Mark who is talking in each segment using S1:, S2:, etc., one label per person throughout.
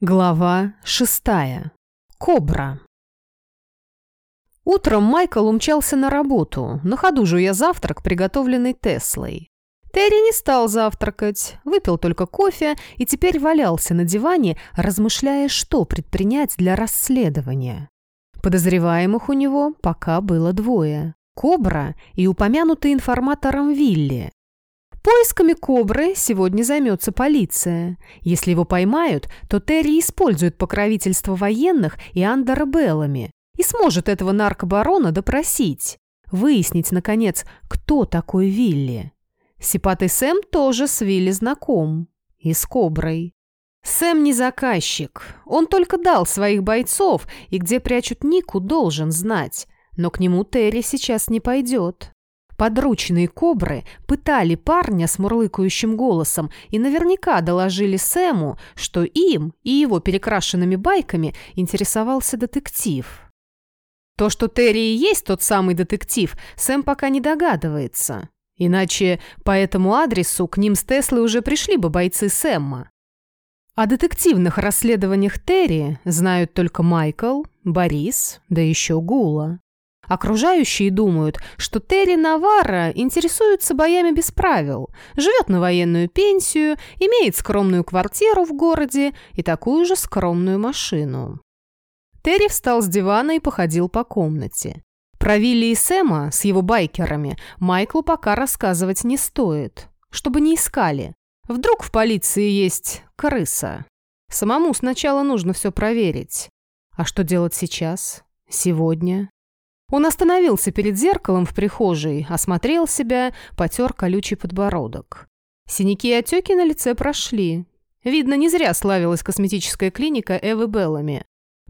S1: Глава шестая. Кобра. Утром Майкл умчался на работу, на ходу жуя завтрак, приготовленный Теслой. Терри не стал завтракать, выпил только кофе и теперь валялся на диване, размышляя, что предпринять для расследования. Подозреваемых у него пока было двое – Кобра и упомянутый информатором Вилли. Поисками Кобры сегодня займется полиция. Если его поймают, то Терри использует покровительство военных и Андера Беллами и сможет этого наркобарона допросить. Выяснить, наконец, кто такой Вилли. Сипатый Сэм тоже с Вилли знаком. И с Коброй. Сэм не заказчик. Он только дал своих бойцов, и где прячут Нику, должен знать. Но к нему Терри сейчас не пойдет. Подручные кобры пытали парня с мурлыкающим голосом и наверняка доложили Сэму, что им и его перекрашенными байками интересовался детектив. То, что Терри и есть тот самый детектив, Сэм пока не догадывается. Иначе по этому адресу к ним с Теслой уже пришли бы бойцы Сэмма. О детективных расследованиях Терри знают только Майкл, Борис, да еще Гула. Окружающие думают, что Терри Наварра интересуется боями без правил, живет на военную пенсию, имеет скромную квартиру в городе и такую же скромную машину. Терри встал с дивана и походил по комнате. Про Вилли и Сэма с его байкерами Майклу пока рассказывать не стоит, чтобы не искали. Вдруг в полиции есть крыса. Самому сначала нужно все проверить. А что делать сейчас? Сегодня? Он остановился перед зеркалом в прихожей, осмотрел себя, потер колючий подбородок. Синяки и отеки на лице прошли. Видно, не зря славилась косметическая клиника Эвы Беллами.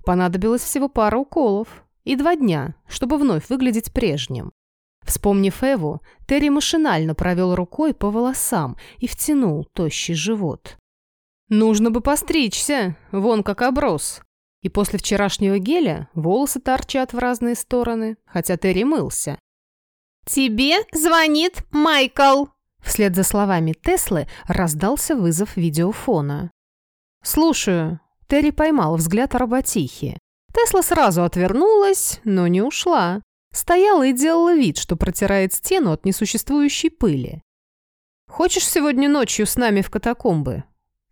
S1: Понадобилось всего пара уколов и два дня, чтобы вновь выглядеть прежним. Вспомнив Эву, Терри машинально провел рукой по волосам и втянул тощий живот. «Нужно бы постричься, вон как оброс», и после вчерашнего геля волосы торчат в разные стороны, хотя Терри мылся.
S2: «Тебе звонит Майкл!»
S1: Вслед за словами Теслы раздался вызов видеофона. «Слушаю». Терри поймал взгляд работихи. Тесла сразу отвернулась, но не ушла. Стояла и делала вид, что протирает стену от несуществующей пыли. «Хочешь сегодня ночью с нами в катакомбы?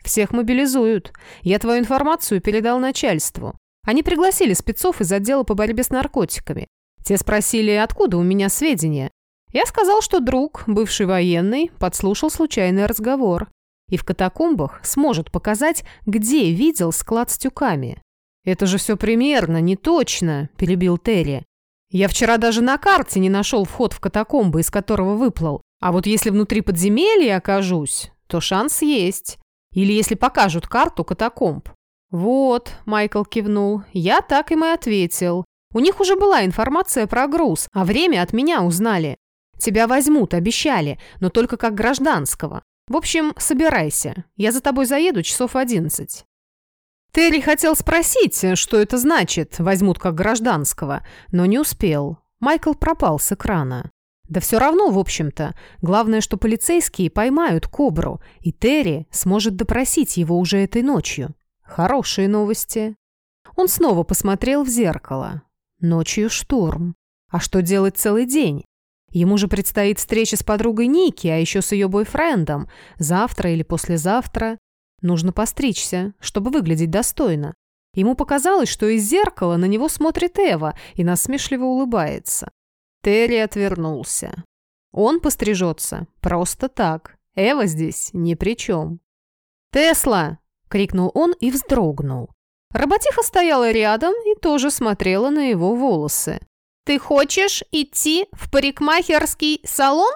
S1: Всех мобилизуют. Я твою информацию передал начальству. Они пригласили спецов из отдела по борьбе с наркотиками. Те спросили, откуда у меня сведения. Я сказал, что друг, бывший военный, подслушал случайный разговор. И в катакомбах сможет показать, где видел склад с тюками. «Это же все примерно, не точно», – перебил Терри. «Я вчера даже на карте не нашел вход в катакомбы, из которого выплыл. А вот если внутри подземелья окажусь, то шанс есть. Или если покажут карту катакомб. «Вот», — Майкл кивнул, — «я так им и ответил. У них уже была информация про груз, а время от меня узнали. Тебя возьмут, обещали, но только как гражданского. В общем, собирайся. Я за тобой заеду часов одиннадцать». Терри хотел спросить, что это значит, возьмут как гражданского, но не успел. Майкл пропал с экрана. Да все равно, в общем-то. Главное, что полицейские поймают Кобру, и Терри сможет допросить его уже этой ночью. Хорошие новости. Он снова посмотрел в зеркало. Ночью штурм. А что делать целый день? Ему же предстоит встреча с подругой Ники, а еще с ее бойфрендом. Завтра или послезавтра. Нужно постричься, чтобы выглядеть достойно. Ему показалось, что из зеркала на него смотрит Эва и насмешливо улыбается. Терри отвернулся. Он пострижется. Просто так. Эва здесь ни при чем. «Тесла!» — крикнул он и вздрогнул. Работиха стояла рядом и тоже смотрела на его волосы.
S2: «Ты хочешь идти в парикмахерский салон?»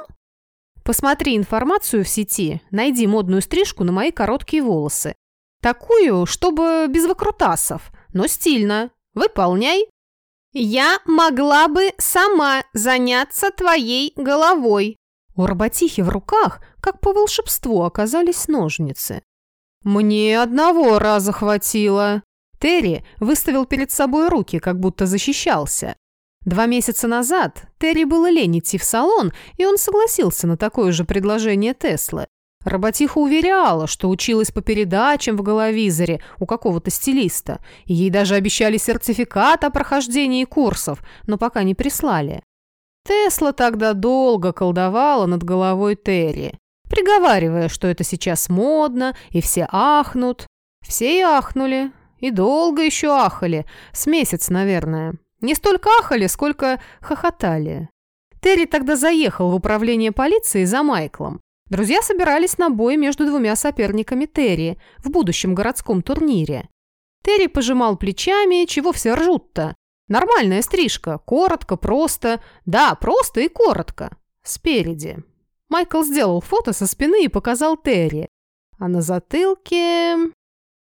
S1: «Посмотри информацию в сети, найди модную стрижку на мои короткие волосы. Такую, чтобы без выкрутасов, но стильно. Выполняй!»
S2: «Я могла бы сама заняться твоей головой».
S1: У работихи в руках, как по волшебству, оказались ножницы. «Мне одного раза хватило». Терри выставил перед собой руки, как будто защищался. Два месяца назад Терри было лень идти в салон, и он согласился на такое же предложение Теслы. Работиха уверяла, что училась по передачам в головизоре у какого-то стилиста, ей даже обещали сертификат о прохождении курсов, но пока не прислали. Тесла тогда долго колдовала над головой Терри, приговаривая, что это сейчас модно, и все ахнут. Все и ахнули, и долго еще ахали, с месяц, наверное. Не столько ахали, сколько хохотали. Терри тогда заехал в управление полиции за Майклом. Друзья собирались на бой между двумя соперниками Терри в будущем городском турнире. Терри пожимал плечами, чего все ржут-то. Нормальная стрижка, коротко, просто. Да, просто и коротко. Спереди. Майкл сделал фото со спины и показал Терри. А на затылке...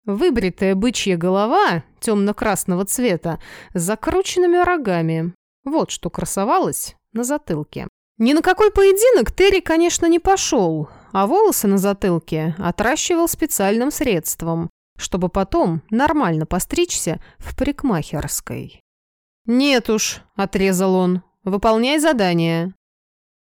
S1: Выбритая бычья голова темно-красного цвета с закрученными рогами. Вот что красовалось на затылке. Ни на какой поединок Терри, конечно, не пошел, а волосы на затылке отращивал специальным средством, чтобы потом нормально постричься в парикмахерской. «Нет уж», — отрезал он, — «выполняй задание».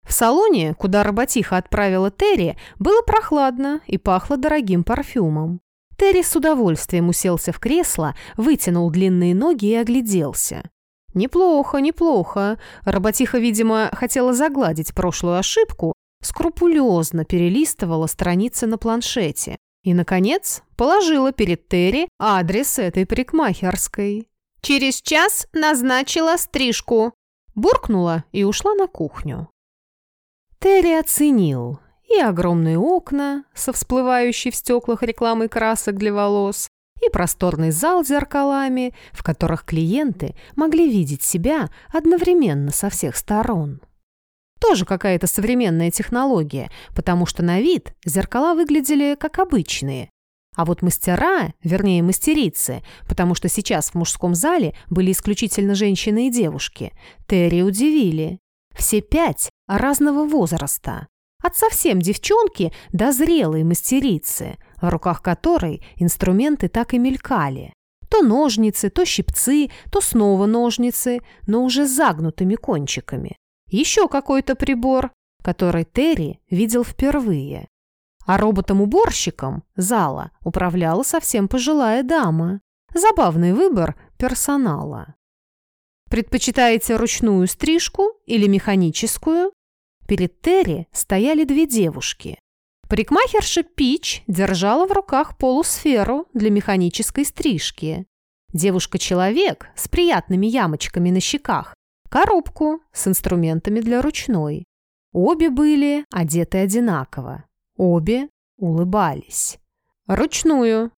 S1: В салоне, куда работиха отправила Терри, было прохладно и пахло дорогим парфюмом. Терри с удовольствием уселся в кресло, вытянул длинные ноги и огляделся. Неплохо, неплохо. Работиха, видимо, хотела загладить прошлую ошибку, скрупулезно перелистывала страницы на планшете и, наконец, положила перед Терри адрес этой парикмахерской.
S2: «Через час назначила стрижку»,
S1: буркнула и ушла на кухню. Терри оценил и огромные окна со всплывающей в стеклах рекламой красок для волос, и просторный зал с зеркалами, в которых клиенты могли видеть себя одновременно со всех сторон. Тоже какая-то современная технология, потому что на вид зеркала выглядели как обычные. А вот мастера, вернее мастерицы, потому что сейчас в мужском зале были исключительно женщины и девушки, Терри удивили. Все пять разного возраста. От совсем девчонки до зрелой мастерицы, в руках которой инструменты так и мелькали. То ножницы, то щипцы, то снова ножницы, но уже загнутыми кончиками. Еще какой-то прибор, который Терри видел впервые. А роботом-уборщиком зала управляла совсем пожилая дама. Забавный выбор персонала. Предпочитаете ручную стрижку или механическую? Перед Терри стояли две девушки. Парикмахерша Пич держала в руках полусферу для механической стрижки. Девушка-человек с приятными ямочками на щеках, коробку с инструментами для ручной. Обе были одеты одинаково. Обе улыбались. Ручную.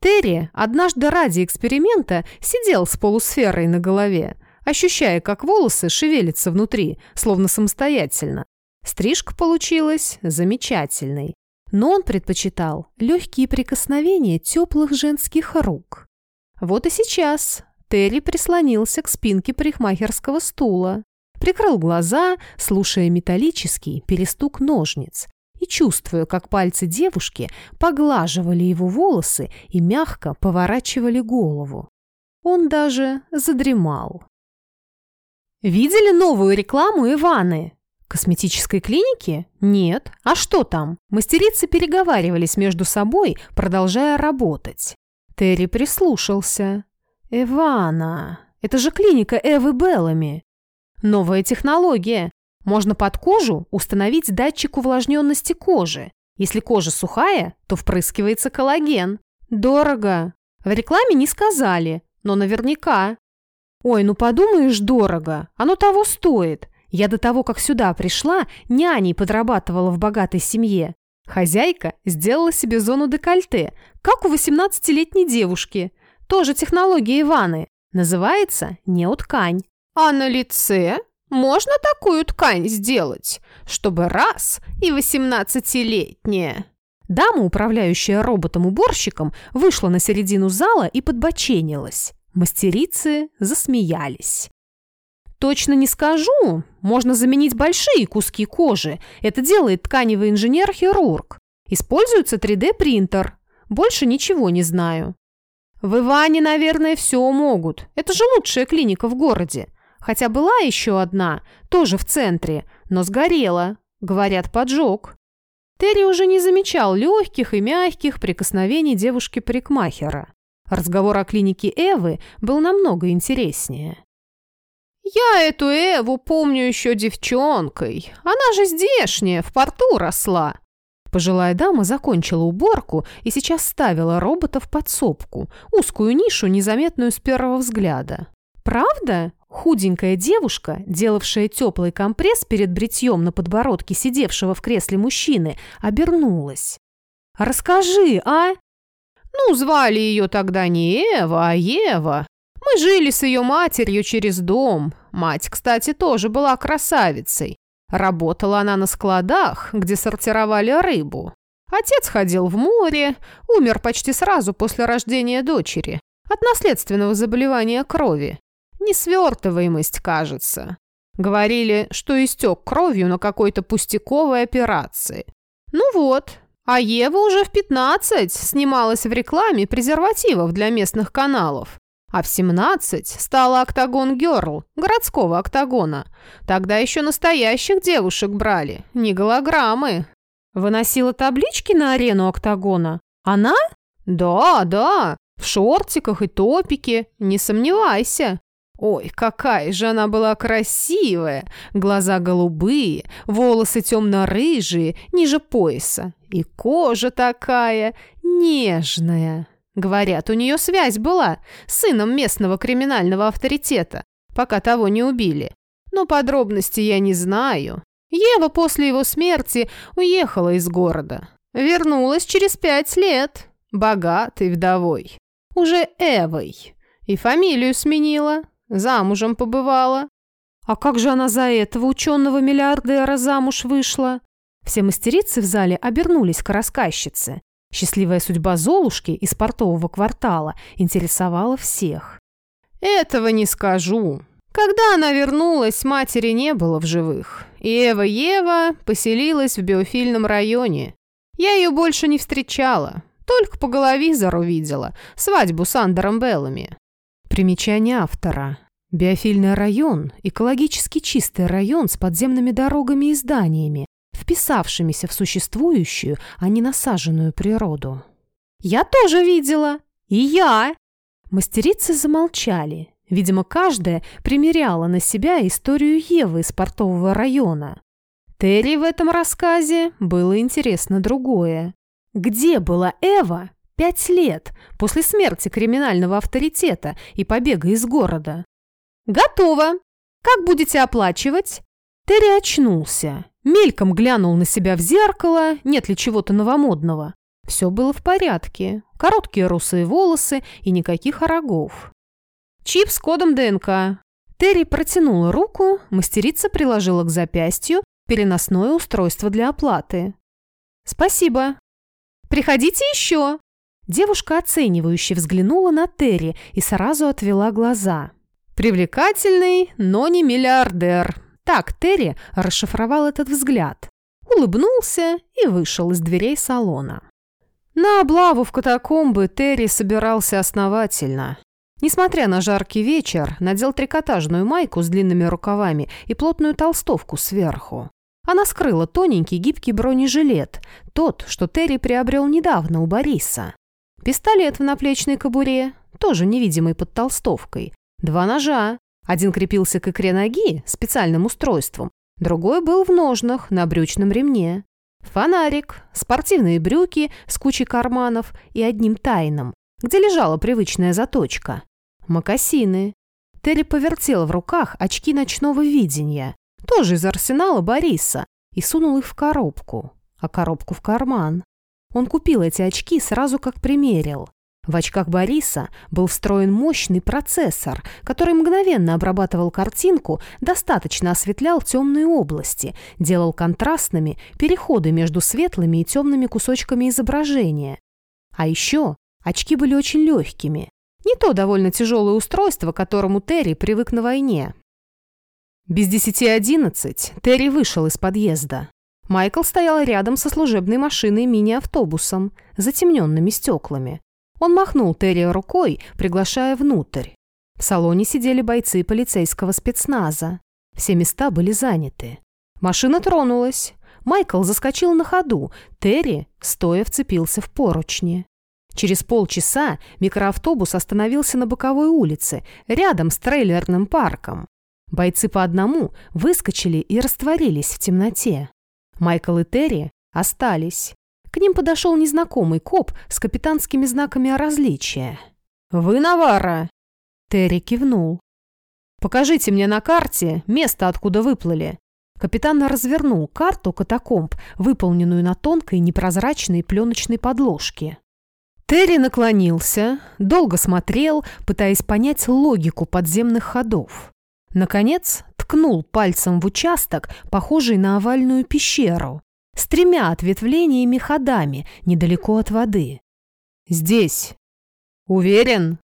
S1: Терри однажды ради эксперимента сидел с полусферой на голове, ощущая, как волосы шевелятся внутри, словно самостоятельно. Стрижка получилась замечательной, но он предпочитал легкие прикосновения теплых женских рук. Вот и сейчас Терри прислонился к спинке парикмахерского стула, прикрыл глаза, слушая металлический перестук ножниц и чувствуя, как пальцы девушки поглаживали его волосы и мягко поворачивали голову. Он даже задремал. Видели новую рекламу Иваны? Косметической клиники? Нет. А что там? Мастерицы переговаривались между собой, продолжая работать. Терри прислушался. Ивана. Это же клиника Эвы Беллами. Новая технология. Можно под кожу установить датчик увлажненности кожи. Если кожа сухая, то впрыскивается коллаген. Дорого. В рекламе не сказали, но наверняка. «Ой, ну подумаешь, дорого. Оно того стоит. Я до того, как сюда пришла, няней подрабатывала в богатой семье. Хозяйка сделала себе зону декольте, как у 18-летней девушки. Тоже технология Иваны. Называется неоткань.
S2: А на лице можно такую ткань сделать, чтобы раз и 18-летняя.
S1: Дама, управляющая роботом-уборщиком, вышла на середину зала и подбоченилась. Мастерицы засмеялись. Точно не скажу. Можно заменить большие куски кожи. Это делает тканевый инженер-хирург. Используется 3D-принтер. Больше ничего не знаю. В Иване, наверное, все могут. Это же лучшая клиника в городе. Хотя была еще одна, тоже в центре, но сгорела. Говорят, поджог. Терри уже не замечал легких и мягких прикосновений девушки-парикмахера. Разговор о клинике Эвы был намного интереснее.
S2: «Я эту Эву помню еще девчонкой. Она же здешняя, в порту росла».
S1: Пожилая дама закончила уборку и сейчас ставила робота в подсобку, узкую нишу, незаметную с первого взгляда. «Правда?» Худенькая девушка, делавшая теплый компресс перед бритьем на подбородке сидевшего в кресле мужчины, обернулась. «Расскажи, а?»
S2: «Ну, звали ее тогда не Эва, а Ева. Мы жили с ее матерью через дом. Мать, кстати, тоже была красавицей. Работала она на складах, где сортировали рыбу. Отец ходил в море, умер почти сразу после рождения дочери от наследственного заболевания крови. Несвертываемость, кажется. Говорили, что истек кровью на какой-то пустяковой операции. Ну вот, а Ева уже в 15 снималась в рекламе презервативов для местных каналов. А в 17 стала «Октагон Герл» городского октагона. Тогда еще настоящих девушек брали, не голограммы.
S1: Выносила таблички на арену октагона? Она?
S2: Да, да, в шортиках и топике, не сомневайся. Ой, какая же она была красивая! Глаза голубые, волосы темно-рыжие, ниже пояса. И кожа такая нежная. Говорят, у нее связь была с сыном местного криминального авторитета, пока того не убили. Но подробности я не знаю. Ева после его смерти уехала из города. Вернулась через пять лет, богатой вдовой. Уже Эвой. И фамилию сменила. Замужем побывала.
S1: А как же она за этого ученого-миллиардера замуж вышла? Все мастерицы в зале обернулись к рассказчице. Счастливая судьба Золушки из портового квартала интересовала всех.
S2: «Этого не скажу. Когда она вернулась, матери не было в живых. И Эва-Ева поселилась в биофильном районе. Я ее больше не встречала, только по головизору видела свадьбу с Андером Беллами.
S1: Примечание автора. Биофильный район – экологически чистый район с подземными дорогами и зданиями, вписавшимися в существующую, а не насаженную природу.
S2: «Я тоже видела! И я!»
S1: Мастерицы замолчали. Видимо, каждая примеряла на себя историю Евы из портового района. Терри в этом рассказе было интересно другое. Где была Эва Пять лет после смерти криминального авторитета и побега из города.
S2: «Готово! Как будете оплачивать?»
S1: Терри очнулся, мельком глянул на себя в зеркало, нет ли чего-то новомодного. Все было в порядке. Короткие русые волосы и никаких рогов.
S2: «Чип с кодом ДНК».
S1: Терри протянула руку, мастерица приложила к запястью переносное устройство для оплаты.
S2: «Спасибо. Приходите еще!»
S1: Девушка оценивающе взглянула на Терри и сразу отвела глаза.
S2: «Привлекательный, но не миллиардер».
S1: Так Терри расшифровал этот взгляд. Улыбнулся и вышел из дверей салона. На облаву в катакомбы Терри собирался основательно. Несмотря на жаркий вечер, надел трикотажную майку с длинными рукавами и плотную толстовку сверху. Она скрыла тоненький гибкий бронежилет, тот, что Терри приобрел недавно у Бориса. Пистолет в наплечной кобуре, тоже невидимый под толстовкой. Два ножа. Один крепился к икре ноги специальным устройством, другой был в ножнах на брючном ремне. Фонарик, спортивные брюки с кучей карманов и одним тайным, где лежала привычная заточка. Мокасины. Терри повертел в руках очки ночного видения, тоже из арсенала Бориса, и сунул их в коробку, а коробку в карман. Он купил эти очки сразу как примерил. В очках Бориса был встроен мощный процессор, который мгновенно обрабатывал картинку, достаточно осветлял темные области, делал контрастными переходы между светлыми и темными кусочками изображения. А еще очки были очень легкими. Не то довольно тяжелое устройство, к которому Терри привык на войне. Без десяти одиннадцать Терри вышел из подъезда. Майкл стоял рядом со служебной машиной мини-автобусом, затемненными стеклами. Он махнул Терри рукой, приглашая внутрь. В салоне сидели бойцы полицейского спецназа. Все места были заняты. Машина тронулась. Майкл заскочил на ходу, Терри, стоя, вцепился в поручни. Через полчаса микроавтобус остановился на боковой улице, рядом с трейлерным парком. Бойцы по одному выскочили и растворились в темноте. Майкл и Терри остались. К ним подошел незнакомый коп с капитанскими знаками различия. «Вы Навара?» Терри кивнул. «Покажите мне на карте место, откуда выплыли». Капитан развернул карту катакомб, выполненную на тонкой непрозрачной пленочной подложке. Терри наклонился, долго смотрел, пытаясь понять логику подземных ходов. Наконец, ткнул пальцем в участок, похожий на овальную пещеру, с тремя ответвлениями ходами, недалеко от воды. «Здесь». «Уверен?»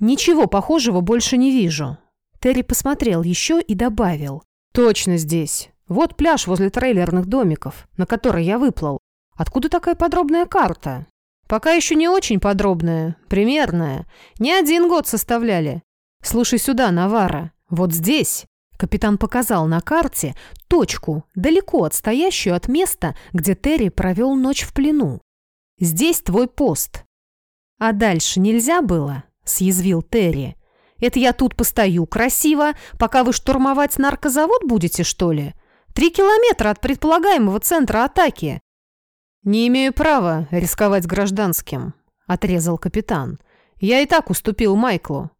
S1: «Ничего похожего больше не вижу». Терри посмотрел еще и добавил. «Точно здесь. Вот пляж возле трейлерных домиков, на который я выплыл. Откуда такая подробная карта?» «Пока еще не очень подробная, примерная. Не один год составляли. Слушай сюда, Навара. Вот здесь...» Капитан показал на карте точку, далеко отстоящую от места, где Терри провел ночь в плену. «Здесь твой пост». «А дальше нельзя было?» – съязвил Терри. Это я тут постою красиво, пока вы штурмовать наркозавод будете, что ли? Три километра от предполагаемого центра атаки». «Не имею права рисковать гражданским», — отрезал капитан. «Я и так уступил Майклу.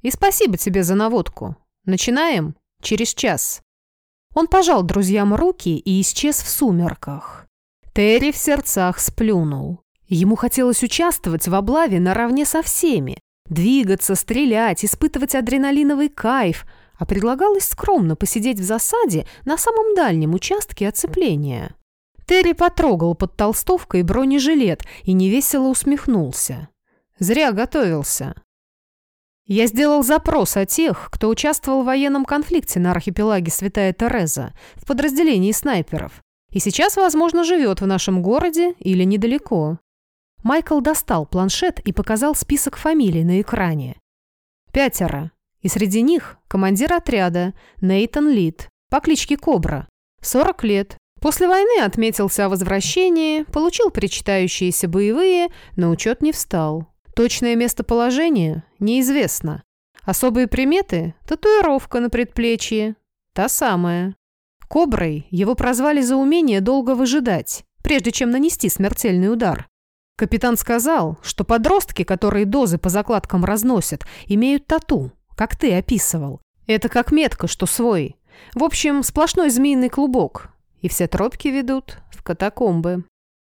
S1: И спасибо тебе за наводку. Начинаем? Через час». Он пожал друзьям руки и исчез в сумерках. Терри в сердцах сплюнул. Ему хотелось участвовать в облаве наравне со всеми, Двигаться, стрелять, испытывать адреналиновый кайф, а предлагалось скромно посидеть в засаде на самом дальнем участке оцепления. Терри потрогал под толстовкой бронежилет и невесело усмехнулся. Зря готовился. Я сделал запрос о тех, кто участвовал в военном конфликте на архипелаге Святая Тереза в подразделении снайперов и сейчас, возможно, живет в нашем городе или недалеко. Майкл достал планшет и показал список фамилий на экране. Пятеро. И среди них командир отряда Нейтан Лид по кличке Кобра. 40 лет. После войны отметился о возвращении, получил причитающиеся боевые, на учет не встал. Точное местоположение неизвестно. Особые приметы – татуировка на предплечье. Та самая. Коброй его прозвали за умение долго выжидать, прежде чем нанести смертельный удар. Капитан сказал, что подростки, которые дозы по закладкам разносят, имеют тату, как ты описывал. Это как метка, что свой. В общем, сплошной змеиный клубок. И все тропки ведут в катакомбы.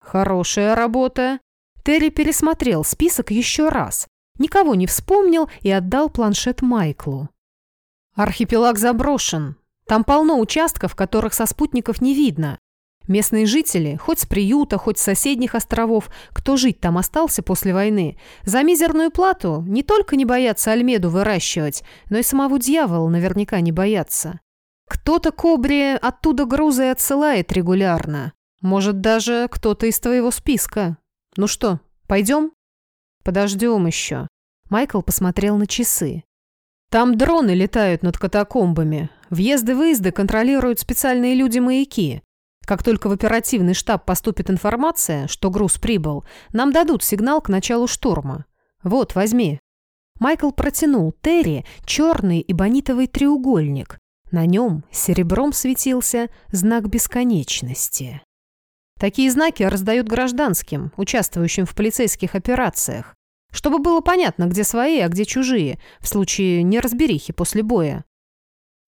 S1: Хорошая работа. Терри пересмотрел список еще раз. Никого не вспомнил и отдал планшет Майклу. Архипелаг заброшен. Там полно участков, которых со спутников не видно. Местные жители, хоть с приюта, хоть с соседних островов, кто жить там остался после войны, за мизерную плату не только не боятся Альмеду выращивать, но и самого дьявола наверняка не боятся. Кто-то кобре оттуда грузы отсылает регулярно. Может, даже кто-то из твоего списка. Ну что, пойдем? Подождем еще. Майкл посмотрел на часы. Там дроны летают над катакомбами. Въезды-выезды контролируют специальные люди-маяки. Как только в оперативный штаб поступит информация, что груз прибыл, нам дадут сигнал к началу штурма. Вот, возьми». Майкл протянул Терри черный эбонитовый треугольник. На нем серебром светился знак бесконечности. Такие знаки раздают гражданским, участвующим в полицейских операциях, чтобы было понятно, где свои, а где чужие, в случае неразберихи после боя.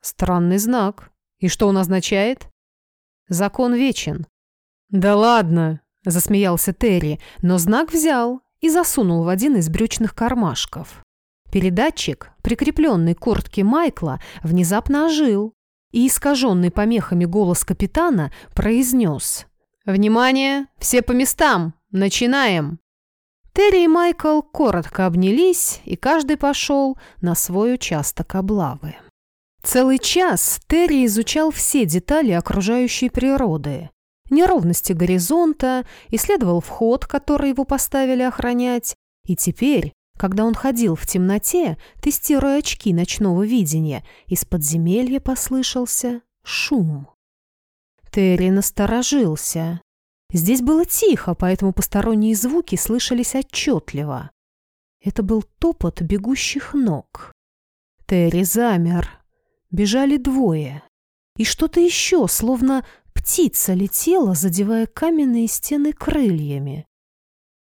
S1: Странный знак. И что он означает? Закон вечен». «Да ладно», – засмеялся Терри, но знак взял и засунул в один из брючных кармашков. Передатчик, прикрепленный к куртке Майкла, внезапно ожил, и искаженный помехами голос капитана произнес «Внимание! Все по местам! Начинаем!» Терри и Майкл коротко обнялись, и каждый пошел на свой участок облавы. Целый час Терри изучал все детали окружающей природы. Неровности горизонта, исследовал вход, который его поставили охранять, и теперь, когда он ходил в темноте, тестируя очки ночного видения, из подземелья послышался шум. Терри насторожился. Здесь было тихо, поэтому посторонние звуки слышались отчетливо. Это был топот бегущих ног. Терри замер. Бежали двое. И что-то еще, словно птица летела, задевая каменные стены крыльями.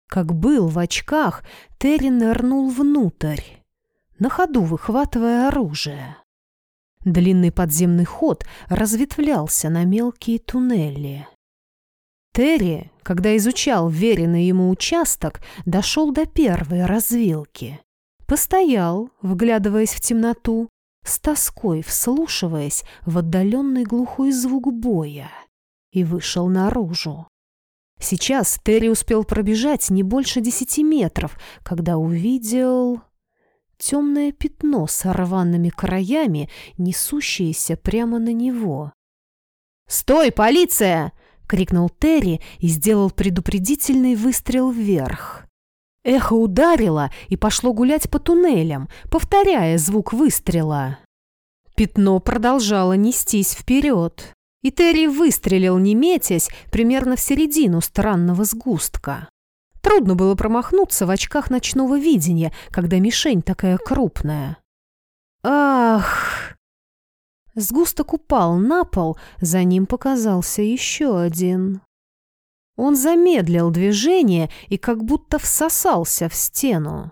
S1: Как был в очках, Терри нырнул внутрь, на ходу выхватывая оружие. Длинный подземный ход разветвлялся на мелкие туннели. Терри, когда изучал веренный ему участок, дошел до первой развилки. Постоял, вглядываясь в темноту, с тоской вслушиваясь в отдаленный глухой звук боя, и вышел наружу. Сейчас Терри успел пробежать не больше десяти метров, когда увидел темное пятно с рваными краями, несущееся прямо на него. «Стой, полиция!» крикнул Терри и сделал предупредительный выстрел вверх. Эхо ударило и пошло гулять по туннелям, повторяя звук выстрела. Пятно продолжало нестись вперед, и Терри выстрелил, не метясь, примерно в середину странного сгустка. Трудно было промахнуться в очках ночного видения, когда мишень такая крупная. «Ах!» Сгусток упал на пол, за ним показался еще один. Он замедлил движение и как будто всосался в стену.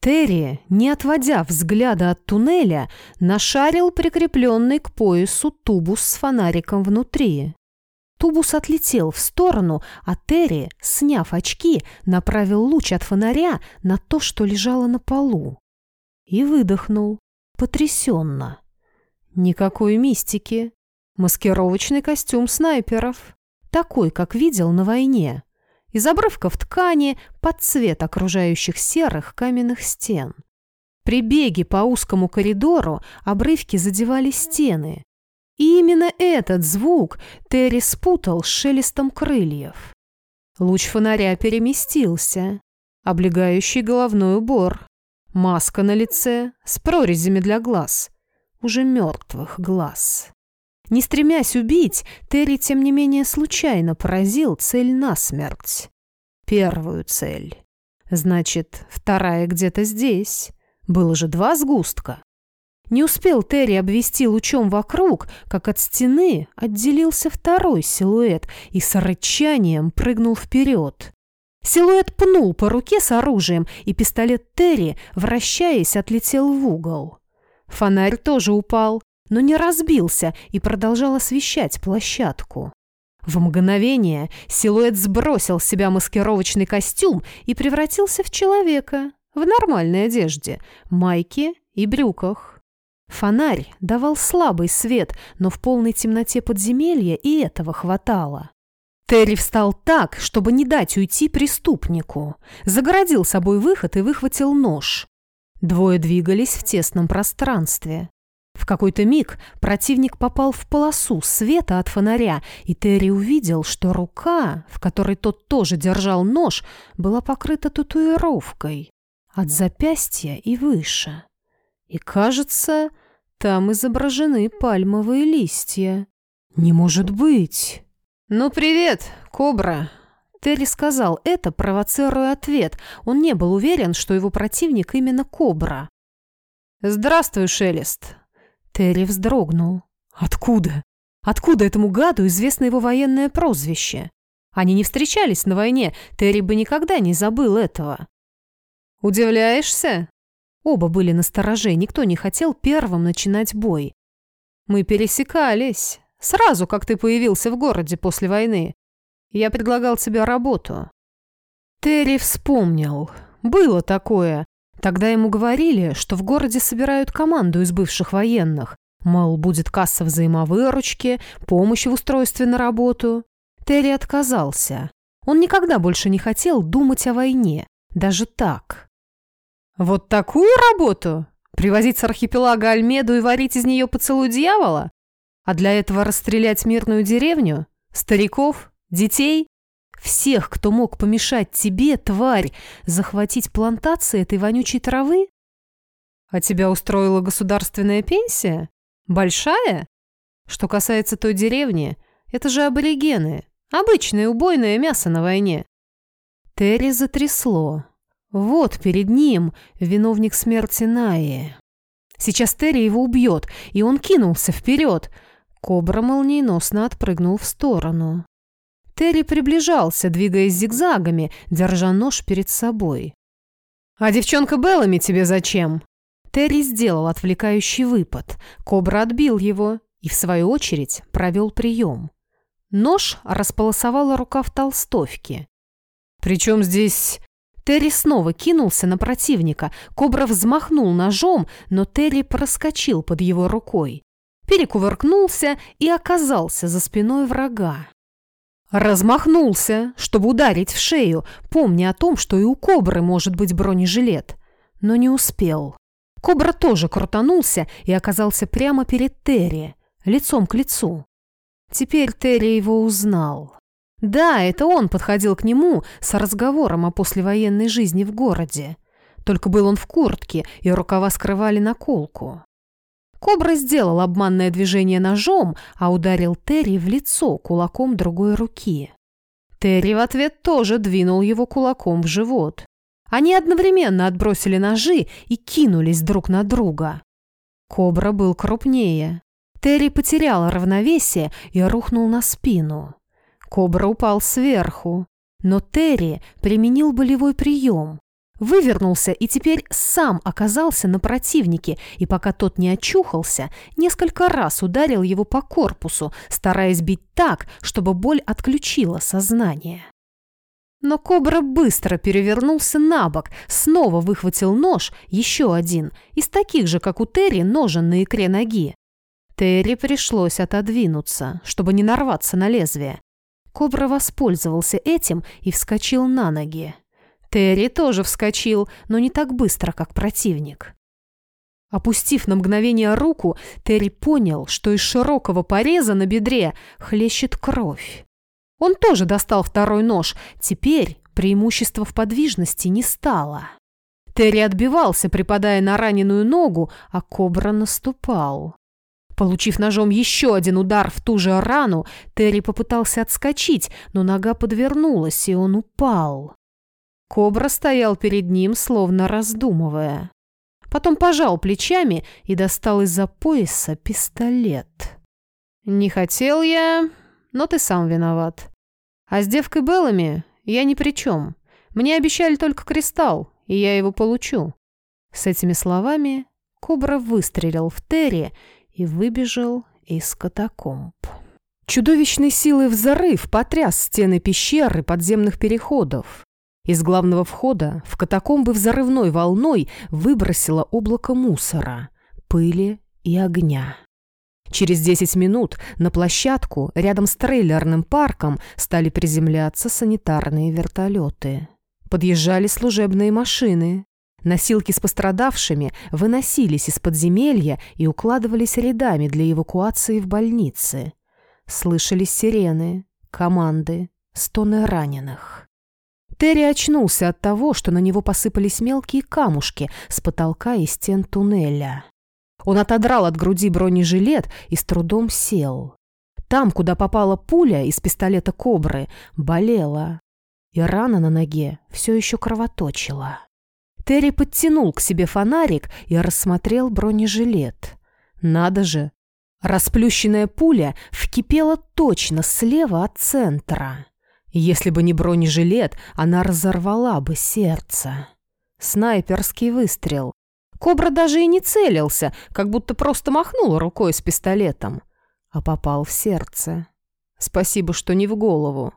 S1: Терри, не отводя взгляда от туннеля, нашарил прикрепленный к поясу тубус с фонариком внутри. Тубус отлетел в сторону, а Терри, сняв очки, направил луч от фонаря на то, что лежало на полу. И выдохнул, потрясенно. Никакой мистики. Маскировочный костюм снайперов. Такой, как видел на войне. Из обрывков ткани под цвет окружающих серых каменных стен. При беге по узкому коридору обрывки задевали стены. И именно этот звук Терри спутал с шелестом крыльев. Луч фонаря переместился. Облегающий головной убор. Маска на лице с прорезями для глаз уже мертвых глаз. Не стремясь убить, Терри, тем не менее, случайно поразил цель насмерть. Первую цель. Значит, вторая где-то здесь. Было же два сгустка. Не успел Терри обвести лучом вокруг, как от стены отделился второй силуэт и с рычанием прыгнул вперед. Силуэт пнул по руке с оружием, и пистолет Терри, вращаясь, отлетел в угол. Фонарь тоже упал, но не разбился и продолжал освещать площадку. В мгновение силуэт сбросил с себя маскировочный костюм и превратился в человека в нормальной одежде, майке и брюках. Фонарь давал слабый свет, но в полной темноте подземелья и этого хватало. Терри встал так, чтобы не дать уйти преступнику, загородил собой выход и выхватил нож. Двое двигались в тесном пространстве. В какой-то миг противник попал в полосу света от фонаря, и Терри увидел, что рука, в которой тот тоже держал нож, была покрыта татуировкой от запястья и выше. И, кажется, там изображены пальмовые листья. Не может быть! «Ну, привет, кобра!» Терри сказал это, провоцируя ответ. Он не был уверен, что его противник именно Кобра. «Здравствуй, Шелест!» Терри вздрогнул. «Откуда? Откуда этому гаду известно его военное прозвище? Они не встречались на войне, Терри бы никогда не забыл этого». «Удивляешься?» Оба были на стороже, никто не хотел первым начинать бой. «Мы пересекались, сразу, как ты появился в городе после войны. Я предлагал тебе работу». Терри вспомнил. Было такое. Тогда ему говорили, что в городе собирают команду из бывших военных. Мол, будет касса взаимовыручки, помощь в устройстве на работу. Терри отказался. Он никогда больше не хотел думать о войне. Даже так. «Вот такую работу? Привозить с архипелага Альмеду и варить из нее поцелуй дьявола? А для этого расстрелять мирную деревню? Стариков? Детей? Всех, кто мог помешать тебе, тварь, захватить плантации этой вонючей травы? А тебя устроила государственная пенсия? Большая? Что касается той деревни,
S2: Это же аборигены. Обычное убойное мясо на войне.
S1: Терри затрясло. Вот перед ним виновник смерти Наи. Сейчас Терри его убьет, и он кинулся вперед. Кобра молниеносно отпрыгнул в сторону. Терри приближался, двигаясь зигзагами, держа нож перед собой.
S2: «А девчонка Беллами тебе зачем?»
S1: Терри сделал отвлекающий выпад. Кобра отбил его и, в свою очередь, провел прием. Нож располосовала рука в толстовке.
S2: «Причем здесь...»
S1: Терри снова кинулся на противника. Кобра взмахнул ножом, но Терри проскочил под его рукой. Перекувыркнулся и оказался за спиной врага. Размахнулся, чтобы ударить в шею, помня о том, что и у кобры может быть бронежилет. Но не успел. Кобра тоже крутанулся и оказался прямо перед Терри, лицом к лицу. Теперь Терри его узнал. Да, это он подходил к нему с разговором о послевоенной жизни в городе. Только был он в куртке, и рукава скрывали наколку. Кобра сделал обманное движение ножом, а ударил Терри в лицо кулаком другой руки. Терри в ответ тоже двинул его кулаком в живот. Они одновременно отбросили ножи и кинулись друг на друга. Кобра был крупнее. Терри потерял равновесие и рухнул на спину. Кобра упал сверху, но Терри применил болевой прием. Вывернулся и теперь сам оказался на противнике, и пока тот не очухался, несколько раз ударил его по корпусу, стараясь бить так, чтобы боль отключила сознание. Но Кобра быстро перевернулся на бок, снова выхватил нож, еще один, из таких же, как у Терри, ножен на икре ноги. Терри пришлось отодвинуться, чтобы не нарваться на лезвие. Кобра воспользовался этим и вскочил на ноги. Терри тоже вскочил, но не так быстро, как противник. Опустив на мгновение руку, Терри понял, что из широкого пореза на бедре хлещет кровь. Он тоже достал второй нож. Теперь преимущества в подвижности не стало. Терри отбивался, припадая на раненую ногу, а кобра наступал. Получив ножом еще один удар в ту же рану, Терри попытался отскочить, но нога подвернулась, и он упал. Кобра стоял перед ним, словно раздумывая. Потом пожал плечами и достал из-за пояса пистолет. «Не хотел я, но ты сам виноват. А с девкой Беллами я ни при чем. Мне обещали только кристалл, и я его получу». С этими словами Кобра выстрелил в Терри и выбежал из катакомб. Чудовищной силой взрыв потряс стены пещеры подземных переходов. Из главного входа в катакомбы взрывной волной выбросило облако мусора, пыли и огня. Через 10 минут на площадку рядом с трейлерным парком стали приземляться санитарные вертолеты. Подъезжали служебные машины. Носилки с пострадавшими выносились из подземелья и укладывались рядами для эвакуации в больницы. Слышались сирены, команды, стоны раненых. Терри очнулся от того, что на него посыпались мелкие камушки с потолка и стен туннеля. Он отодрал от груди бронежилет и с трудом сел. Там, куда попала пуля из пистолета «Кобры», болела, и рана на ноге все еще кровоточила. Терри подтянул к себе фонарик и рассмотрел бронежилет. Надо же, расплющенная пуля вкипела точно слева от центра. Если бы не бронежилет, она разорвала бы сердце. Снайперский выстрел. Кобра даже и не целился, как будто просто махнул рукой с пистолетом. А попал в сердце. Спасибо, что не в голову.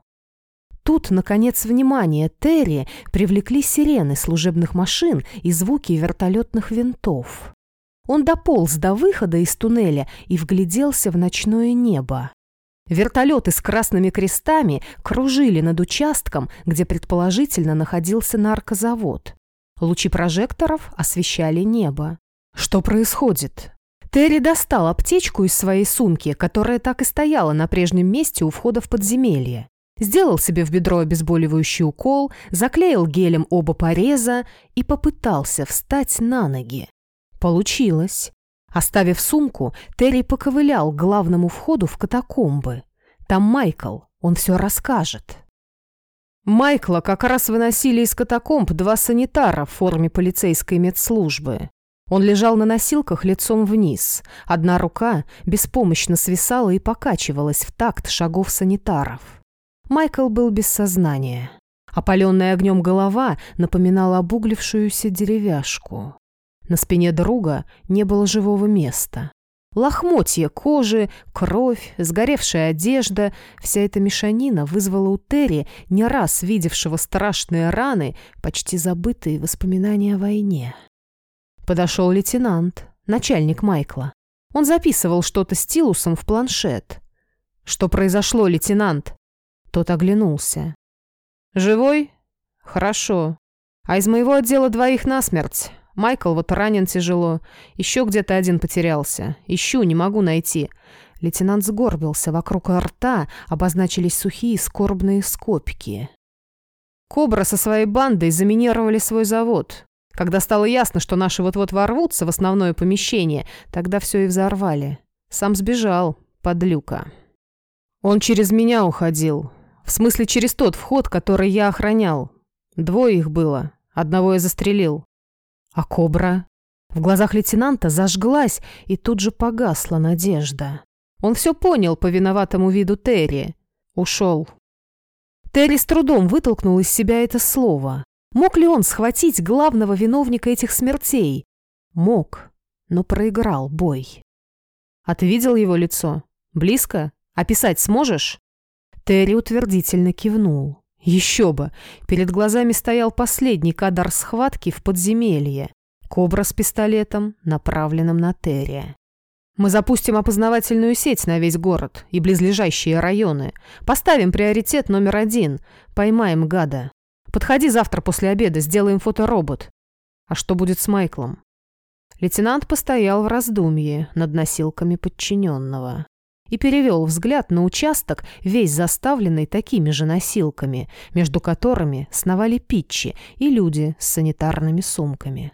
S1: Тут, наконец, внимание Терри привлекли сирены служебных машин и звуки вертолетных винтов. Он дополз до выхода из туннеля и вгляделся в ночное небо. Вертолеты с красными крестами кружили над участком, где предположительно находился наркозавод. Лучи прожекторов освещали небо. Что происходит? Терри достал аптечку из своей сумки, которая так и стояла на прежнем месте у входа в подземелье. Сделал себе в бедро обезболивающий укол, заклеил гелем оба пореза и попытался встать на ноги. Получилось. Оставив сумку, Терри поковылял к главному входу в катакомбы. Там Майкл, он все расскажет. Майкла как раз выносили из катакомб два санитара в форме полицейской медслужбы. Он лежал на носилках лицом вниз. Одна рука беспомощно свисала и покачивалась в такт шагов санитаров. Майкл был без сознания. Опаленная огнем голова напоминала обуглившуюся деревяшку. На спине друга не было живого места. Лохмотья кожи, кровь, сгоревшая одежда — вся эта мешанина вызвала у Терри, не раз видевшего страшные раны, почти забытые воспоминания о войне. Подошел лейтенант, начальник Майкла. Он записывал что-то стилусом в планшет. «Что произошло, лейтенант?» Тот оглянулся. «Живой? Хорошо. А из моего отдела двоих насмерть. Майкл вот ранен тяжело. Еще где-то один потерялся. Ищу, не могу найти». Лейтенант сгорбился. Вокруг рта обозначились сухие скорбные скобки. «Кобра со своей бандой заминировали свой завод. Когда стало ясно, что наши вот-вот ворвутся в основное помещение, тогда все и взорвали. Сам сбежал, подлюка. Он через меня уходил. В смысле, через тот вход, который я охранял. Двое их было. Одного я застрелил. А кобра? В глазах лейтенанта зажглась и тут же погасла надежда. Он все понял по виноватому виду Терри. Ушел. Терри с трудом вытолкнул из себя это слово. Мог ли он схватить главного виновника этих смертей? Мог, но проиграл бой. А ты видел его лицо? Близко? Описать сможешь? Терри утвердительно кивнул. Еще бы! Перед глазами стоял последний кадр схватки в подземелье. Кобра с пистолетом, направленным на Терри. Мы запустим опознавательную сеть на весь город и близлежащие районы. Поставим приоритет номер один. Поймаем гада. Подходи завтра после обеда, сделаем фоторобот. А что будет с Майклом? Лейтенант постоял в раздумье над носилками подчиненного и перевел взгляд на участок, весь заставленный такими же носилками, между которыми сновали питчи и люди с санитарными сумками.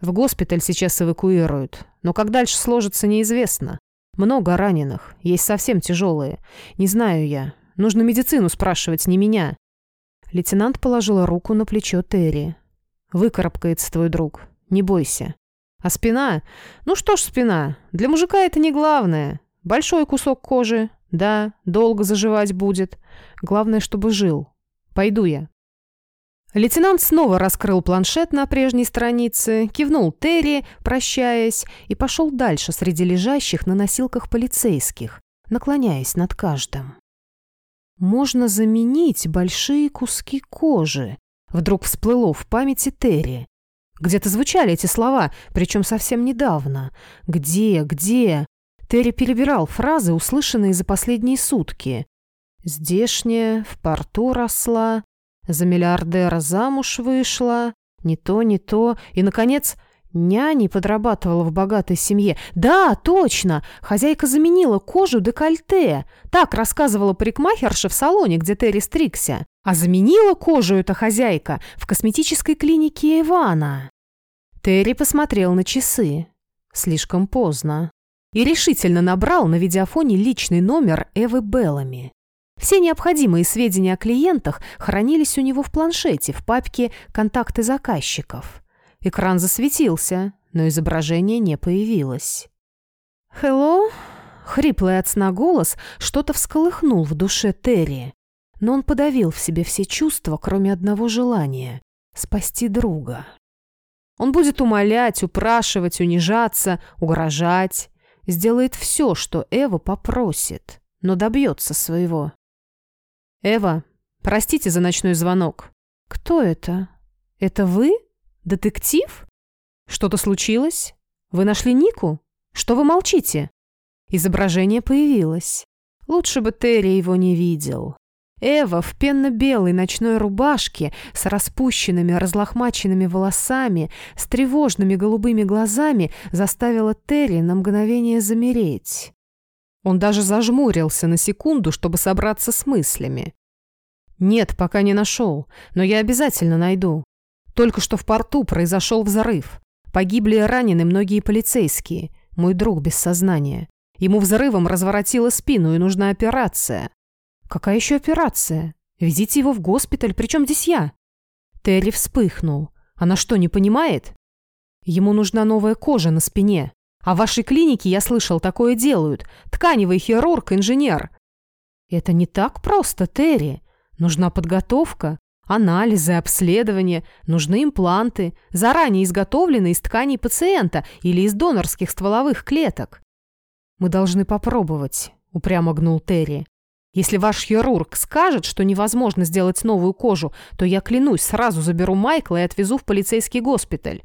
S1: В госпиталь сейчас эвакуируют, но как дальше сложится, неизвестно. Много раненых, есть совсем тяжелые. Не знаю я. Нужно медицину спрашивать, не меня. Лейтенант положила руку на плечо Терри. «Выкарабкается твой друг. Не бойся. А спина? Ну что ж спина? Для мужика это не главное. Большой кусок кожи, да, долго заживать будет. Главное, чтобы жил. Пойду я». Лейтенант снова раскрыл планшет на прежней странице, кивнул Терри, прощаясь, и пошел дальше среди лежащих на носилках полицейских, наклоняясь над каждым. «Можно заменить большие куски кожи», — вдруг всплыло в памяти Терри. Где-то звучали эти слова, причем совсем недавно. «Где? Где?» Терри перебирал фразы, услышанные за последние сутки. «Здешняя, в порту росла, за миллиардера замуж вышла, не то, не то, и, наконец, няни подрабатывала в богатой семье. Да, точно, хозяйка заменила кожу декольте. Так рассказывала парикмахерша в салоне, где Терри стригся. А заменила кожу эта хозяйка в косметической клинике Ивана. Терри посмотрел на часы. Слишком поздно и решительно набрал на видеофоне личный номер Эвы Беллами. Все необходимые сведения о клиентах хранились у него в планшете в папке «Контакты заказчиков». Экран засветился, но изображение не появилось. «Хелло?» Хриплый от сна голос что-то всколыхнул в душе Терри, но он подавил в себе все чувства, кроме одного желания — спасти друга. Он будет умолять, упрашивать, унижаться, угрожать, сделает все, что Эва попросит, но добьется своего. «Эва, простите за ночной звонок». «Кто это? Это вы? Детектив? Что-то случилось? Вы нашли Нику? Что вы молчите?» Изображение появилось. Лучше бы Терри его не видел. Эва в пенно-белой ночной рубашке с распущенными разлохмаченными волосами, с тревожными голубыми глазами заставила Терри на мгновение замереть. Он даже зажмурился на секунду, чтобы собраться с мыслями. «Нет, пока не нашел, но я обязательно найду. Только что в порту произошел взрыв. Погибли и ранены многие полицейские. Мой друг без сознания. Ему взрывом разворотило спину, и нужна операция. «Какая еще операция? Везите его в госпиталь, причем здесь я?» Терри вспыхнул. «Она что, не понимает?» «Ему нужна новая кожа на спине. А в вашей клинике, я слышал, такое делают. Тканевый хирург, инженер». «Это не так просто, Терри. Нужна подготовка, анализы, обследования, нужны импланты, заранее изготовленные из тканей пациента или из донорских стволовых клеток. «Мы должны попробовать», — упрямо гнул Терри. «Если ваш хирург скажет, что невозможно сделать новую кожу, то я клянусь, сразу заберу Майкла и отвезу в полицейский госпиталь».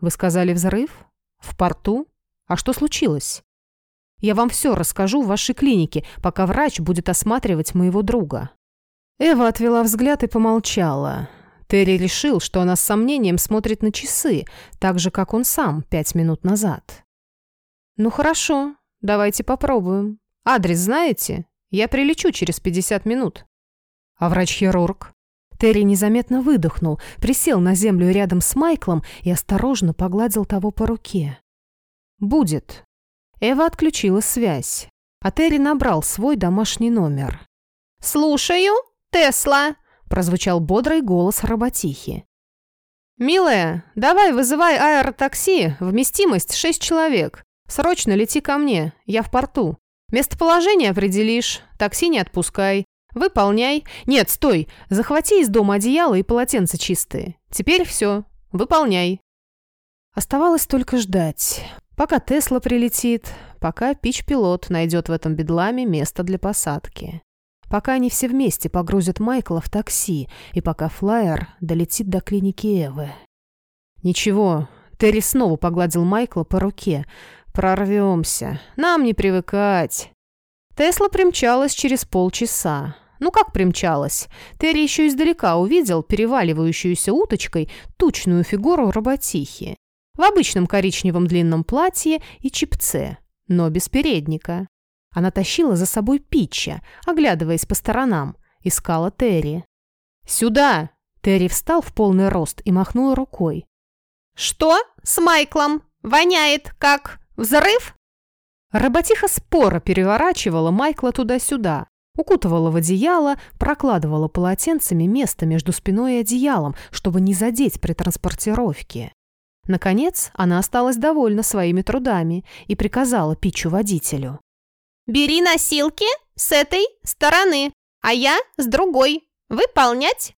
S1: «Вы сказали взрыв? В порту? А что случилось?» «Я вам все расскажу в вашей клинике, пока врач будет осматривать моего друга». Эва отвела взгляд и помолчала. Терри решил, что она с сомнением смотрит на часы, так же, как он сам пять минут назад. «Ну хорошо, давайте попробуем. Адрес знаете? Я прилечу через 50 минут». «А врач-хирург?» Терри незаметно выдохнул, присел на землю рядом с Майклом и осторожно погладил того по руке. «Будет». Эва отключила связь, а Терри набрал свой домашний номер.
S2: «Слушаю», «Тесла!» – прозвучал бодрый голос работихи.
S1: «Милая, давай вызывай аэротакси, вместимость шесть человек. Срочно лети ко мне, я в порту. Местоположение определишь, такси не отпускай. Выполняй. Нет, стой, захвати из дома одеяло и полотенца чистые. Теперь все, выполняй». Оставалось только ждать, пока Тесла прилетит, пока Пич-пилот найдет в этом бедламе место для посадки пока они все вместе погрузят Майкла в такси и пока флайер долетит до клиники Эвы. «Ничего», — Терри снова погладил Майкла по руке. «Прорвемся. Нам не привыкать». Тесла примчалась через полчаса. Ну как примчалась? Терри еще издалека увидел переваливающуюся уточкой тучную фигуру работихи. В обычном коричневом длинном платье и чипце, но без передника. Она тащила за собой Питча, оглядываясь по сторонам, искала Терри. «Сюда!» Терри встал в полный рост и махнул рукой.
S2: «Что с Майклом? Воняет, как взрыв?»
S1: Работиха споро переворачивала Майкла туда-сюда, укутывала в одеяло, прокладывала полотенцами место между спиной и одеялом, чтобы не задеть при транспортировке. Наконец, она осталась довольна своими трудами и приказала Питчу водителю.
S2: Бери носилки с этой стороны, а я с другой. Выполнять?»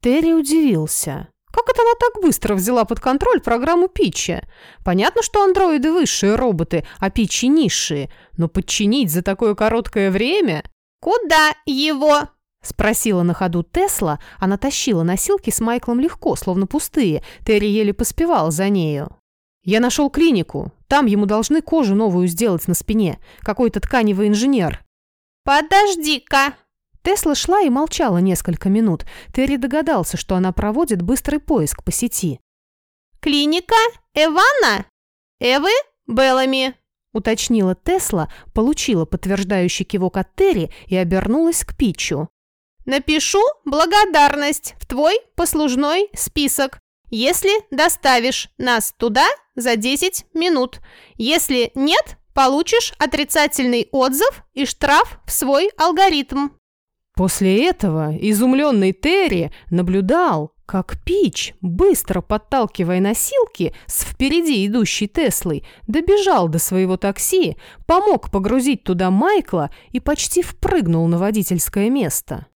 S1: Терри удивился. Как это она так быстро взяла под контроль программу Питча? Понятно, что андроиды высшие роботы, а Питчи низшие, но подчинить за такое короткое время...
S2: «Куда его?»
S1: — спросила на ходу Тесла. Она тащила носилки с Майклом легко, словно пустые. Терри еле поспевал за нею. «Я нашел клинику. Там ему должны кожу новую сделать на спине. Какой-то тканевый инженер».
S2: «Подожди-ка!»
S1: Тесла шла и молчала несколько минут. Терри догадался, что она проводит быстрый поиск по сети.
S2: «Клиника Эвана? Эвы Беллами?»
S1: уточнила Тесла, получила подтверждающий кивок от Терри и обернулась к Питчу.
S2: «Напишу благодарность в твой послужной список. Если доставишь нас туда за 10 минут. Если нет, получишь отрицательный отзыв и штраф в свой алгоритм.
S1: После этого изумленный Терри наблюдал, как Пич, быстро подталкивая носилки с впереди идущей Теслой, добежал до своего такси, помог погрузить туда Майкла и почти впрыгнул на водительское место.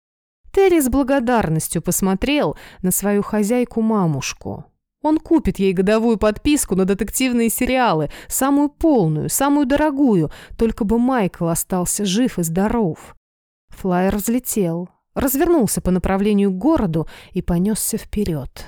S1: Терри с благодарностью посмотрел на свою хозяйку-мамушку. Он купит ей годовую подписку на детективные сериалы, самую полную, самую дорогую, только бы Майкл остался жив и здоров. Флайер взлетел, развернулся по направлению к городу и понесся вперед.